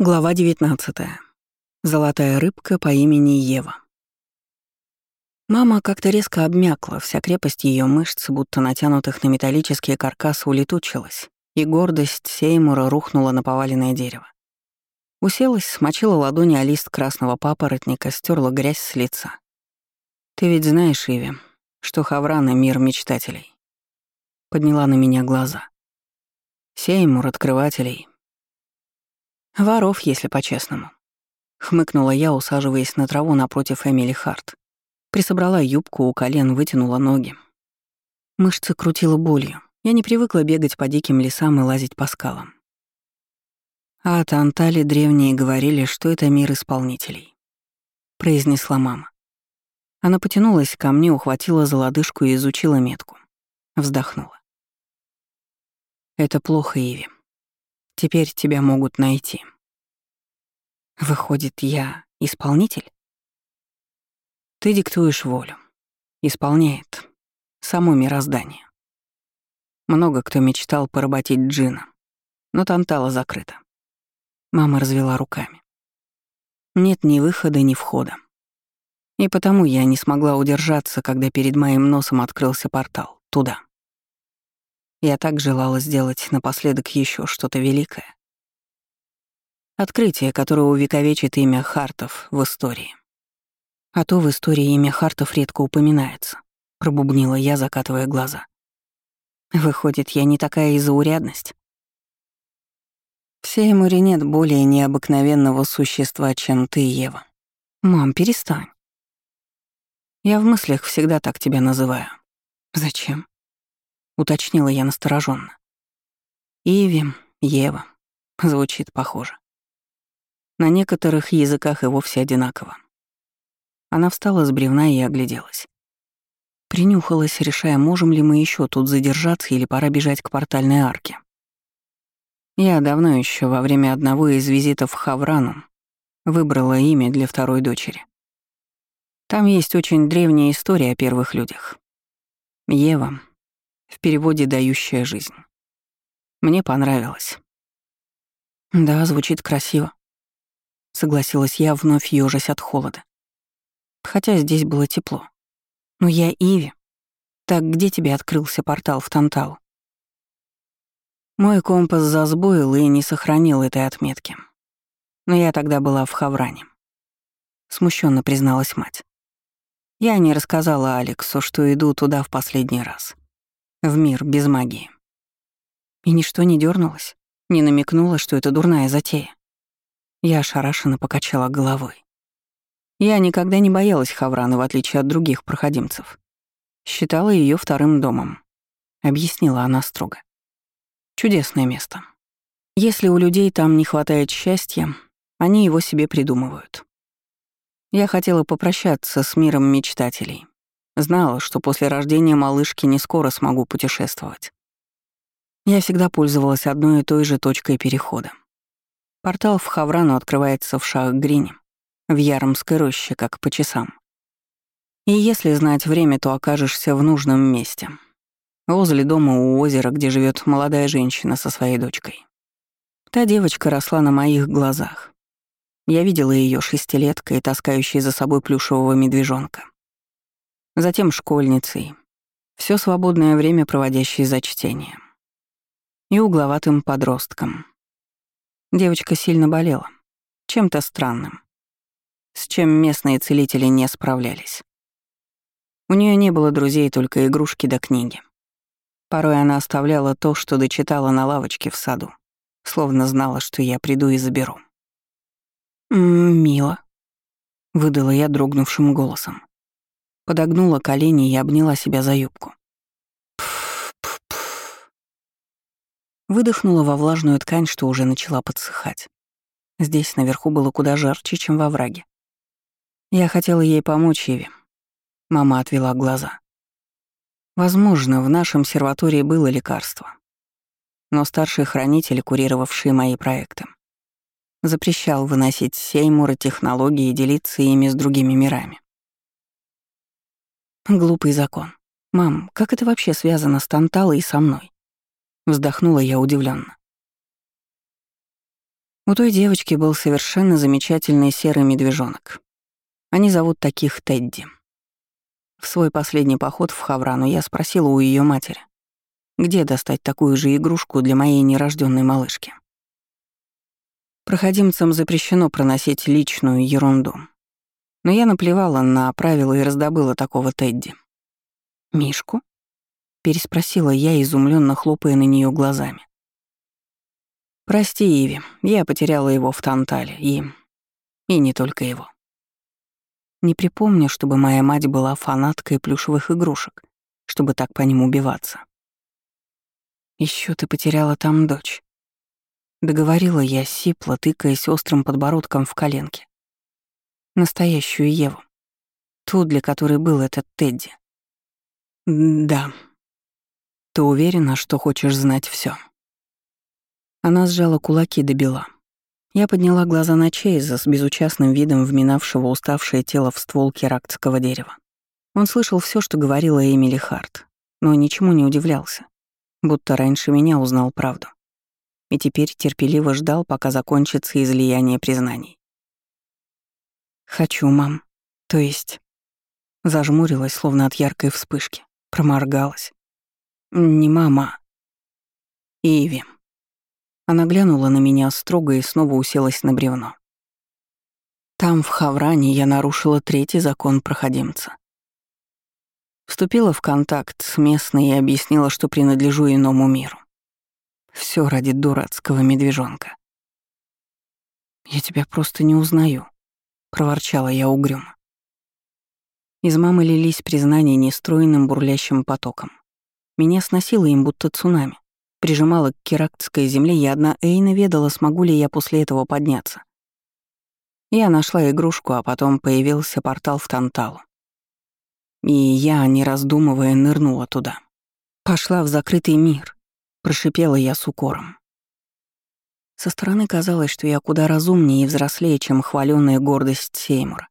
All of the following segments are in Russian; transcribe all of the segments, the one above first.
Глава 19. Золотая рыбка по имени Ева. Мама как-то резко обмякла, вся крепость ее мышц, будто натянутых на металлические каркасы, улетучилась, и гордость Сеймура рухнула на поваленное дерево. Уселась, смочила ладони о лист красного папоротника, стерла грязь с лица. «Ты ведь знаешь, Иви, что Хаврана — мир мечтателей». Подняла на меня глаза. Сеймур — открывателей, Воров, если по-честному. Хмыкнула я, усаживаясь на траву напротив Эмили Харт. Присобрала юбку у колен, вытянула ноги. Мышцы крутила болью. Я не привыкла бегать по диким лесам и лазить по скалам. А от Антали древние говорили, что это мир исполнителей. Произнесла мама. Она потянулась ко мне, ухватила за лодыжку и изучила метку. Вздохнула. «Это плохо, Иви. Теперь тебя могут найти. Выходит, я исполнитель? Ты диктуешь волю. Исполняет само мироздание. Много кто мечтал поработить Джина, но Тантала закрыта. Мама развела руками. Нет ни выхода, ни входа. И потому я не смогла удержаться, когда перед моим носом открылся портал. Туда. Я так желала сделать напоследок еще что-то великое. Открытие, которое увековечит имя Хартов в истории. А то в истории имя Хартов редко упоминается, пробубнила я, закатывая глаза. Выходит, я не такая из-за урядность. В Сеймуре нет более необыкновенного существа, чем ты, Ева. Мам, перестань. Я в мыслях всегда так тебя называю. Зачем? Уточнила я настороженно. Иви, Ева. Звучит похоже. На некоторых языках и вовсе одинаково. Она встала с бревна и огляделась. Принюхалась, решая, можем ли мы еще тут задержаться или пора бежать к портальной арке. Я давно еще во время одного из визитов в Хаврану выбрала имя для второй дочери. Там есть очень древняя история о первых людях. Ева, в переводе «дающая жизнь». Мне понравилось. Да, звучит красиво. Согласилась я, вновь ёжась от холода. Хотя здесь было тепло. Но я Иви. Так где тебе открылся портал в Тантал? Мой компас засбоил и не сохранил этой отметки. Но я тогда была в Хавране. Смущенно призналась мать. Я не рассказала Алексу, что иду туда в последний раз в мир без магии. И ничто не дернулось, не намекнуло, что это дурная затея. Я ошарашенно покачала головой. Я никогда не боялась Хавраны, в отличие от других проходимцев. Считала ее вторым домом, объяснила она строго. Чудесное место. Если у людей там не хватает счастья, они его себе придумывают. Я хотела попрощаться с миром мечтателей, Знала, что после рождения малышки не скоро смогу путешествовать. Я всегда пользовалась одной и той же точкой перехода. Портал в Хаврану открывается в Шах-Грине, в Яромской роще, как по часам. И если знать время, то окажешься в нужном месте. Возле дома у озера, где живет молодая женщина со своей дочкой. Та девочка росла на моих глазах. Я видела ее шестилеткой, таскающей за собой плюшевого медвежонка затем школьницей, все свободное время проводящей за чтением. И угловатым подростком. Девочка сильно болела, чем-то странным, с чем местные целители не справлялись. У нее не было друзей, только игрушки да книги. Порой она оставляла то, что дочитала на лавочке в саду, словно знала, что я приду и заберу. «М -м, «Мило», — выдала я дрогнувшим голосом подогнула колени и обняла себя за юбку. Выдохнула во влажную ткань, что уже начала подсыхать. Здесь наверху было куда жарче, чем во враге. Я хотела ей помочь Еве. Мама отвела глаза. Возможно, в нашем серватории было лекарство. Но старший хранитель, курировавший мои проекты, запрещал выносить сеймуры технологии и делиться ими с другими мирами. Глупый закон. Мам, как это вообще связано с Танталой и со мной? Вздохнула я удивленно. У той девочки был совершенно замечательный серый медвежонок. Они зовут таких Тедди. В свой последний поход в Хаврану я спросила у ее матери, где достать такую же игрушку для моей нерожденной малышки. Проходимцам запрещено проносить личную ерунду. Но я наплевала на правила и раздобыла такого Тедди. «Мишку?» — переспросила я, изумленно хлопая на нее глазами. «Прости, Иви, я потеряла его в Тантале, и... и не только его». Не припомню, чтобы моя мать была фанаткой плюшевых игрушек, чтобы так по ним убиваться. Еще ты потеряла там дочь. Договорила я сипло, тыкаясь острым подбородком в коленке. Настоящую Еву. Ту, для которой был этот Тедди. Да. Ты уверена, что хочешь знать все? Она сжала кулаки до бела. Я подняла глаза на Чейза с безучастным видом вминавшего уставшее тело в ствол керактского дерева. Он слышал все, что говорила Эмили Харт, но ничему не удивлялся, будто раньше меня узнал правду. И теперь терпеливо ждал, пока закончится излияние признаний. «Хочу, мам. То есть...» Зажмурилась, словно от яркой вспышки. Проморгалась. «Не мама. Иви». Она глянула на меня строго и снова уселась на бревно. Там, в Хавране, я нарушила третий закон проходимца. Вступила в контакт с местной и объяснила, что принадлежу иному миру. Все ради дурацкого медвежонка. «Я тебя просто не узнаю», — проворчала я угрюмо. Из мамы лились признания нестроенным бурлящим потоком. Меня сносило им будто цунами прижимала к керактской земле, и одна Эйна ведала, смогу ли я после этого подняться. Я нашла игрушку, а потом появился портал в Танталу. И я, не раздумывая, нырнула туда. Пошла в закрытый мир, прошипела я с укором. Со стороны казалось, что я куда разумнее и взрослее, чем хваленная гордость Сеймура.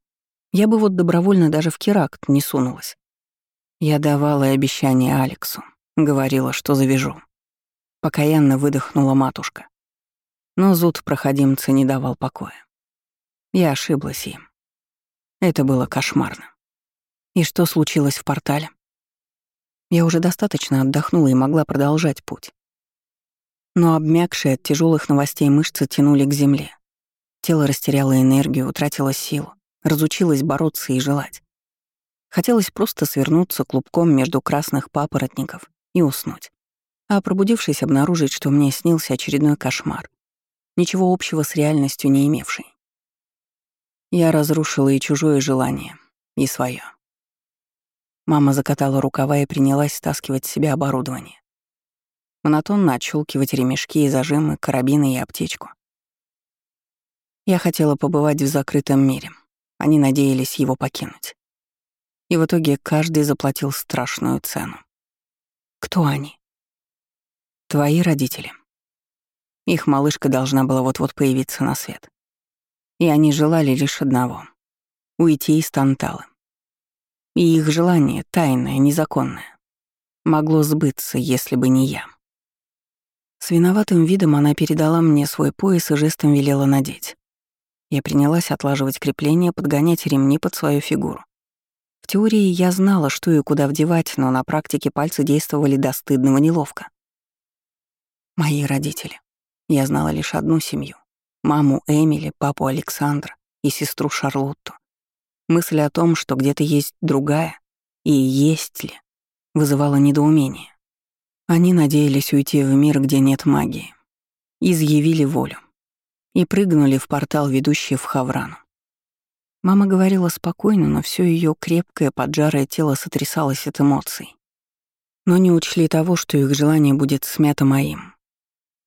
Я бы вот добровольно даже в Керакт не сунулась. Я давала обещание Алексу, говорила, что завяжу. Покаянно выдохнула матушка. Но зуд проходимца не давал покоя. Я ошиблась им. Это было кошмарно. И что случилось в портале? Я уже достаточно отдохнула и могла продолжать путь. Но обмякшие от тяжелых новостей мышцы тянули к земле. Тело растеряло энергию, утратило силу, разучилось бороться и желать. Хотелось просто свернуться клубком между красных папоротников и уснуть а пробудившись, обнаружить, что мне снился очередной кошмар, ничего общего с реальностью не имевший. Я разрушила и чужое желание, и свое. Мама закатала рукава и принялась стаскивать с себя оборудование. Монотонно отщелкивать ремешки и зажимы, карабины и аптечку. Я хотела побывать в закрытом мире. Они надеялись его покинуть. И в итоге каждый заплатил страшную цену. Кто они? Твои родители. Их малышка должна была вот-вот появиться на свет. И они желали лишь одного — уйти из Тантала. И их желание, тайное, незаконное, могло сбыться, если бы не я. С виноватым видом она передала мне свой пояс и жестом велела надеть. Я принялась отлаживать крепление, подгонять ремни под свою фигуру. В теории я знала, что и куда вдевать, но на практике пальцы действовали до стыдного неловко. Мои родители. Я знала лишь одну семью. Маму Эмили, папу Александра и сестру Шарлотту. Мысль о том, что где-то есть другая, и есть ли, вызывала недоумение. Они надеялись уйти в мир, где нет магии. Изъявили волю. И прыгнули в портал, ведущий в Хаврану. Мама говорила спокойно, но все ее крепкое, поджарое тело сотрясалось от эмоций. Но не учли того, что их желание будет смято моим.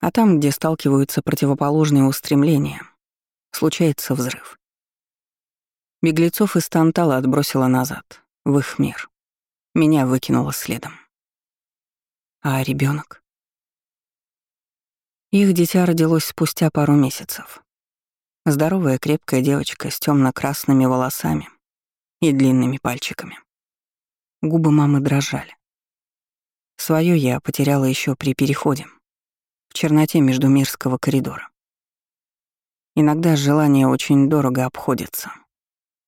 А там, где сталкиваются противоположные устремления, случается взрыв. Беглецов из Тантала отбросило назад, в их мир. Меня выкинуло следом. А ребенок? Их дитя родилось спустя пару месяцев. Здоровая крепкая девочка с темно красными волосами и длинными пальчиками. Губы мамы дрожали. Своё я потеряла еще при переходе в черноте между мирского коридора. Иногда желание очень дорого обходится.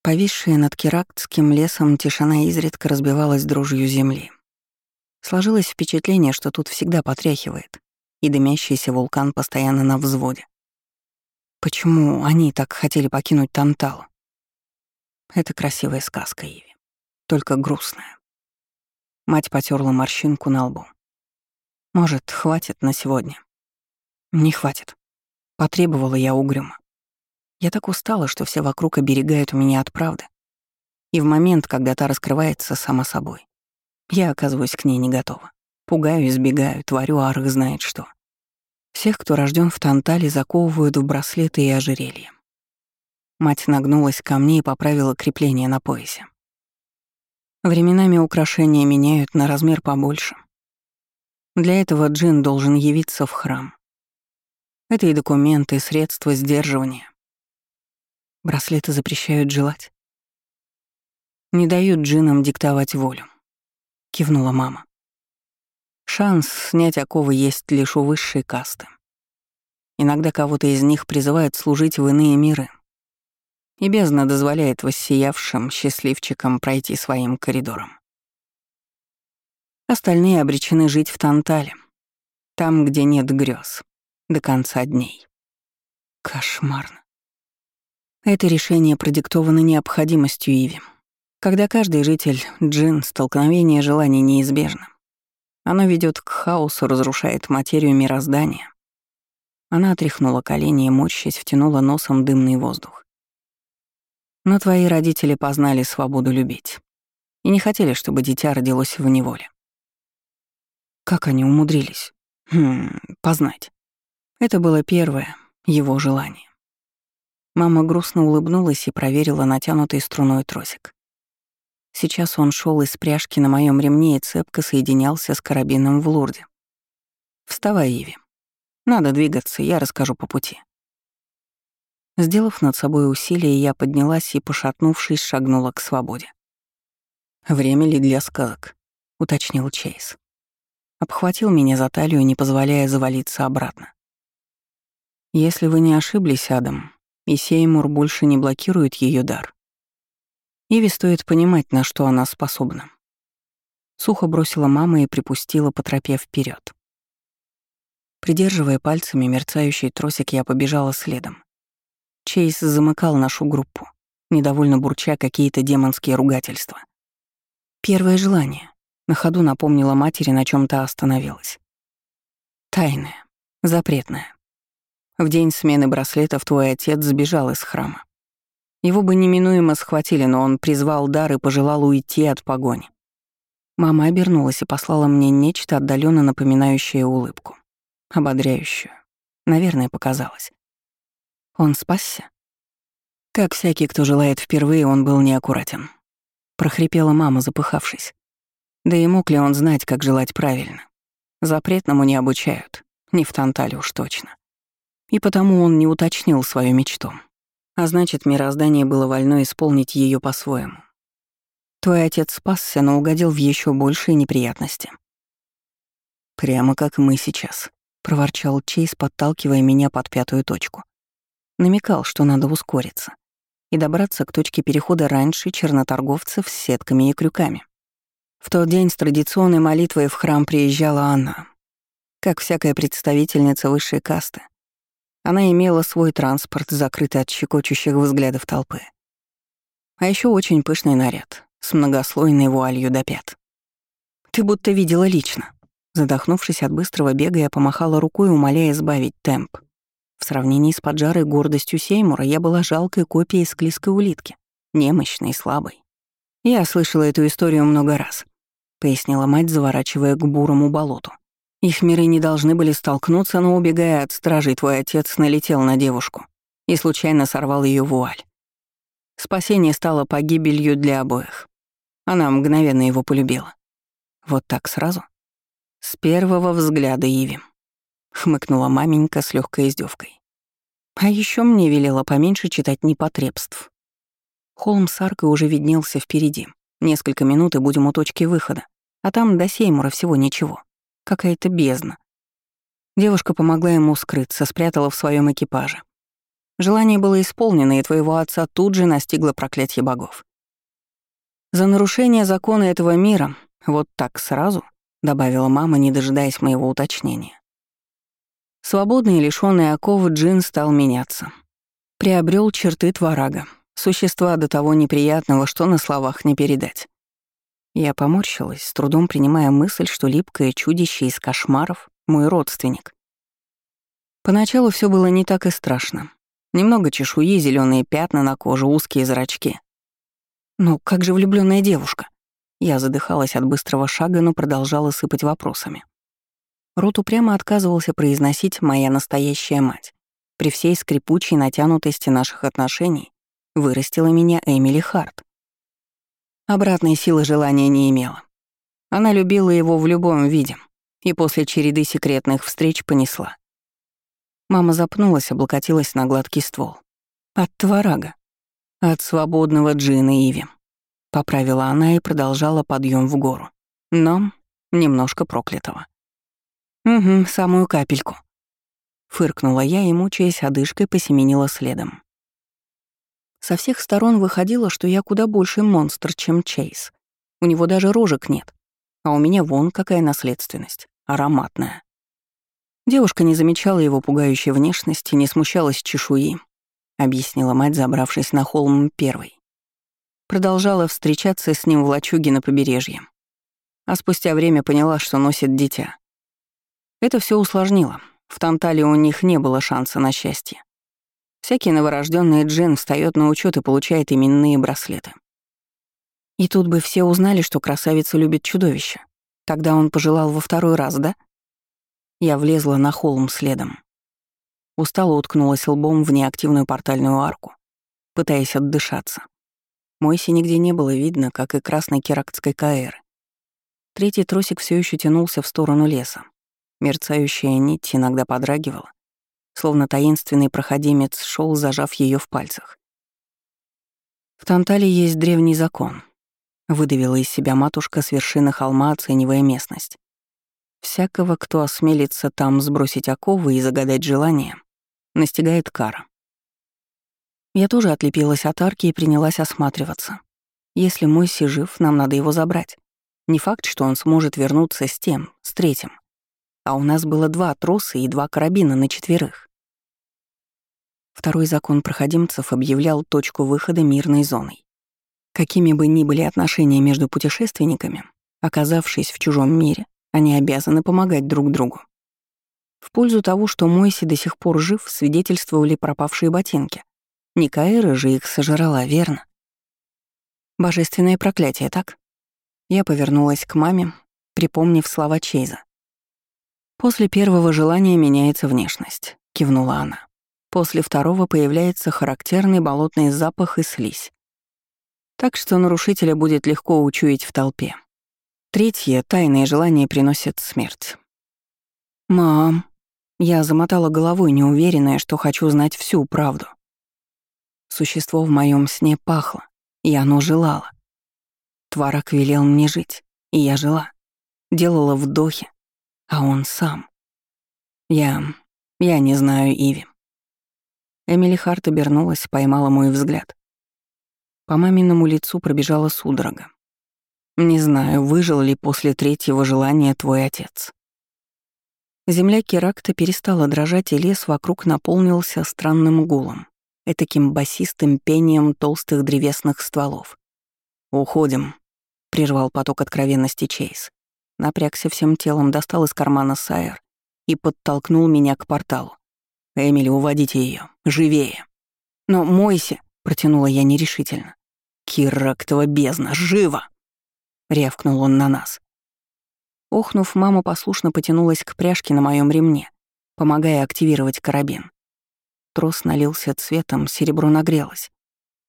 Повисшая над Керактским лесом тишина изредка разбивалась дрожью земли. Сложилось впечатление, что тут всегда потряхивает, и дымящийся вулкан постоянно на взводе. Почему они так хотели покинуть Танталу? Это красивая сказка, Иви. Только грустная. Мать потерла морщинку на лбу. Может, хватит на сегодня? Не хватит. Потребовала я угрюмо. Я так устала, что все вокруг оберегают меня от правды. И в момент, когда та раскрывается сама собой, я оказываюсь к ней не готова. Пугаю, избегаю, творю арх знает что. Всех, кто рожден в Тантале, заковывают в браслеты и ожерелья. Мать нагнулась ко мне и поправила крепление на поясе. Временами украшения меняют на размер побольше. Для этого джин должен явиться в храм. Это и документы, и средства сдерживания. Браслеты запрещают желать. Не дают джинам диктовать волю. Кивнула мама. Шанс снять оковы есть лишь у высшей касты. Иногда кого-то из них призывают служить в иные миры. И бездна дозволяет воссиявшим счастливчикам пройти своим коридором. Остальные обречены жить в Тантале, там, где нет грез, до конца дней. Кошмарно. Это решение продиктовано необходимостью Иви. Когда каждый житель джин, столкновение желаний неизбежно. Оно ведет к хаосу, разрушает материю мироздания. Она отряхнула колени и, морщись, втянула носом дымный воздух. Но твои родители познали свободу любить и не хотели, чтобы дитя родилось в неволе. Как они умудрились? Хм, познать. Это было первое, его желание. Мама грустно улыбнулась и проверила натянутый струной тросик. Сейчас он шел из пряжки на моем ремне и цепко соединялся с карабином в лурде. «Вставай, Иви. Надо двигаться, я расскажу по пути». Сделав над собой усилие, я поднялась и, пошатнувшись, шагнула к свободе. «Время ли для сказок?» — уточнил Чейз. Обхватил меня за талию, не позволяя завалиться обратно. «Если вы не ошиблись, Адам, и Сеймур больше не блокирует ее дар. Иви стоит понимать, на что она способна. Сухо бросила мама и припустила по тропе вперед. Придерживая пальцами мерцающий тросик, я побежала следом. Чейз замыкал нашу группу, недовольно бурча какие-то демонские ругательства. Первое желание. На ходу напомнила матери, на чем то остановилась. Тайное, запретное. В день смены браслетов твой отец сбежал из храма. Его бы неминуемо схватили, но он призвал дар и пожелал уйти от погони. Мама обернулась и послала мне нечто отдаленно напоминающее улыбку. Ободряющую. Наверное, показалось. Он спасся? Как всякий, кто желает впервые, он был неаккуратен. Прохрипела мама, запыхавшись. Да и мог ли он знать, как желать правильно? Запретному не обучают. Не в Тантале уж точно и потому он не уточнил свою мечту. А значит, мироздание было вольно исполнить ее по-своему. Твой отец спасся, но угодил в еще большие неприятности. «Прямо как мы сейчас», — проворчал Чейз, подталкивая меня под пятую точку. Намекал, что надо ускориться и добраться к точке перехода раньше черноторговцев с сетками и крюками. В тот день с традиционной молитвой в храм приезжала она. Как всякая представительница высшей касты, она имела свой транспорт, закрытый от щекочущих взглядов толпы. А еще очень пышный наряд, с многослойной вуалью до пят. «Ты будто видела лично». Задохнувшись от быстрого бега, я помахала рукой, умоляя сбавить темп. В сравнении с поджарой гордостью Сеймура я была жалкой копией склизкой улитки, немощной и слабой. «Я слышала эту историю много раз», — пояснила мать, заворачивая к бурому болоту. Их миры не должны были столкнуться, но, убегая от стражей, твой отец налетел на девушку и случайно сорвал ее вуаль. Спасение стало погибелью для обоих. Она мгновенно его полюбила. Вот так сразу? С первого взгляда Иви. Хмыкнула маменька с легкой издевкой. А еще мне велела поменьше читать непотребств. Холм с аркой уже виднелся впереди. Несколько минут и будем у точки выхода. А там до Сеймура всего ничего. Какая-то бездна. Девушка помогла ему скрыться, спрятала в своем экипаже. Желание было исполнено, и твоего отца тут же настигло проклятие богов. За нарушение закона этого мира, вот так сразу, добавила мама, не дожидаясь моего уточнения. Свободный и лишённый оков Джин стал меняться. Приобрел черты тварага, существа до того неприятного, что на словах не передать. Я поморщилась, с трудом принимая мысль, что липкое чудище из кошмаров — мой родственник. Поначалу все было не так и страшно. Немного чешуи, зеленые пятна на коже, узкие зрачки. Ну, как же влюбленная девушка? Я задыхалась от быстрого шага, но продолжала сыпать вопросами. Рот упрямо отказывался произносить «моя настоящая мать». При всей скрипучей натянутости наших отношений вырастила меня Эмили Харт. Обратной силы желания не имела. Она любила его в любом виде и после череды секретных встреч понесла. Мама запнулась, облокотилась на гладкий ствол. От тварага. От свободного джина Иви. Поправила она и продолжала подъем в гору. Но немножко проклятого. «Угу, самую капельку». Фыркнула я и, мучаясь одышкой, посеменила следом. Со всех сторон выходило, что я куда больше монстр, чем Чейз. У него даже рожек нет. А у меня вон какая наследственность. Ароматная. Девушка не замечала его пугающей внешности, не смущалась чешуи, объяснила мать, забравшись на холм первой. Продолжала встречаться с ним в лачуге на побережье. А спустя время поняла, что носит дитя. Это все усложнило. В Тантале у них не было шанса на счастье. Всякий новорожденный джин встает на учет и получает именные браслеты. И тут бы все узнали, что красавица любит чудовище. Тогда он пожелал во второй раз, да? Я влезла на холм следом. Устало уткнулась лбом в неактивную портальную арку, пытаясь отдышаться. Мойси нигде не было видно, как и красной керактской каэры. Третий тросик все еще тянулся в сторону леса. Мерцающая нить иногда подрагивала, словно таинственный проходимец шел, зажав ее в пальцах. В Тантале есть древний закон. Выдавила из себя матушка с вершины холма, оценивая местность. Всякого, кто осмелится там сбросить оковы и загадать желание, настигает кара. Я тоже отлепилась от арки и принялась осматриваться. Если Мойси жив, нам надо его забрать. Не факт, что он сможет вернуться с тем, с третьим а у нас было два троса и два карабина на четверых. Второй закон проходимцев объявлял точку выхода мирной зоной. Какими бы ни были отношения между путешественниками, оказавшись в чужом мире, они обязаны помогать друг другу. В пользу того, что Мойси до сих пор жив, свидетельствовали пропавшие ботинки. Никаэра же их сожрала, верно? Божественное проклятие, так? Я повернулась к маме, припомнив слова Чейза. «После первого желания меняется внешность», — кивнула она. «После второго появляется характерный болотный запах и слизь. Так что нарушителя будет легко учуять в толпе. Третье — тайное желание приносит смерть». «Мам», я замотала головой, неуверенная, что хочу знать всю правду. Существо в моем сне пахло, и оно желало. Тварак велел мне жить, и я жила. Делала вдохи, а он сам. Я... я не знаю Иви. Эмили Харт обернулась, поймала мой взгляд. По маминому лицу пробежала судорога. Не знаю, выжил ли после третьего желания твой отец. Земля Керакта перестала дрожать, и лес вокруг наполнился странным гулом, этаким басистым пением толстых древесных стволов. «Уходим», — прервал поток откровенности Чейз. Напрягся всем телом, достал из кармана Сайер и подтолкнул меня к порталу. «Эмили, уводите ее, Живее!» «Но мойся!» — протянула я нерешительно. «Кирактова бездна! Живо!» — рявкнул он на нас. Охнув, мама послушно потянулась к пряжке на моем ремне, помогая активировать карабин. Трос налился цветом, серебро нагрелось.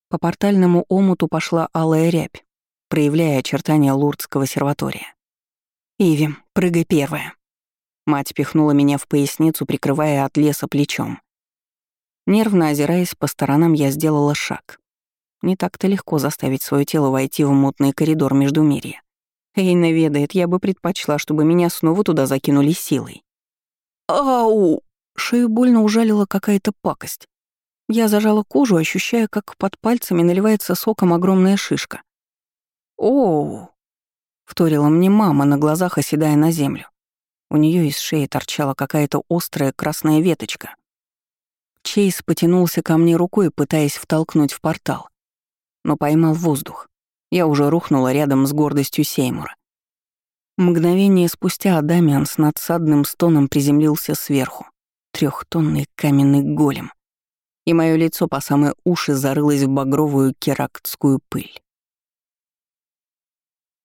По портальному омуту пошла алая рябь, проявляя очертания Лурдского серватория. «Иви, прыгай первая». Мать пихнула меня в поясницу, прикрывая от леса плечом. Нервно озираясь по сторонам, я сделала шаг. Не так-то легко заставить свое тело войти в мутный коридор между мирья. Эйна ведает, я бы предпочла, чтобы меня снова туда закинули силой. «Ау!» Шею больно ужалила какая-то пакость. Я зажала кожу, ощущая, как под пальцами наливается соком огромная шишка. «Оу!» — вторила мне мама, на глазах оседая на землю. У нее из шеи торчала какая-то острая красная веточка. Чейз потянулся ко мне рукой, пытаясь втолкнуть в портал, но поймал воздух. Я уже рухнула рядом с гордостью Сеймура. Мгновение спустя Адамиан с надсадным стоном приземлился сверху. Трехтонный каменный голем. И мое лицо по самые уши зарылось в багровую керактскую пыль.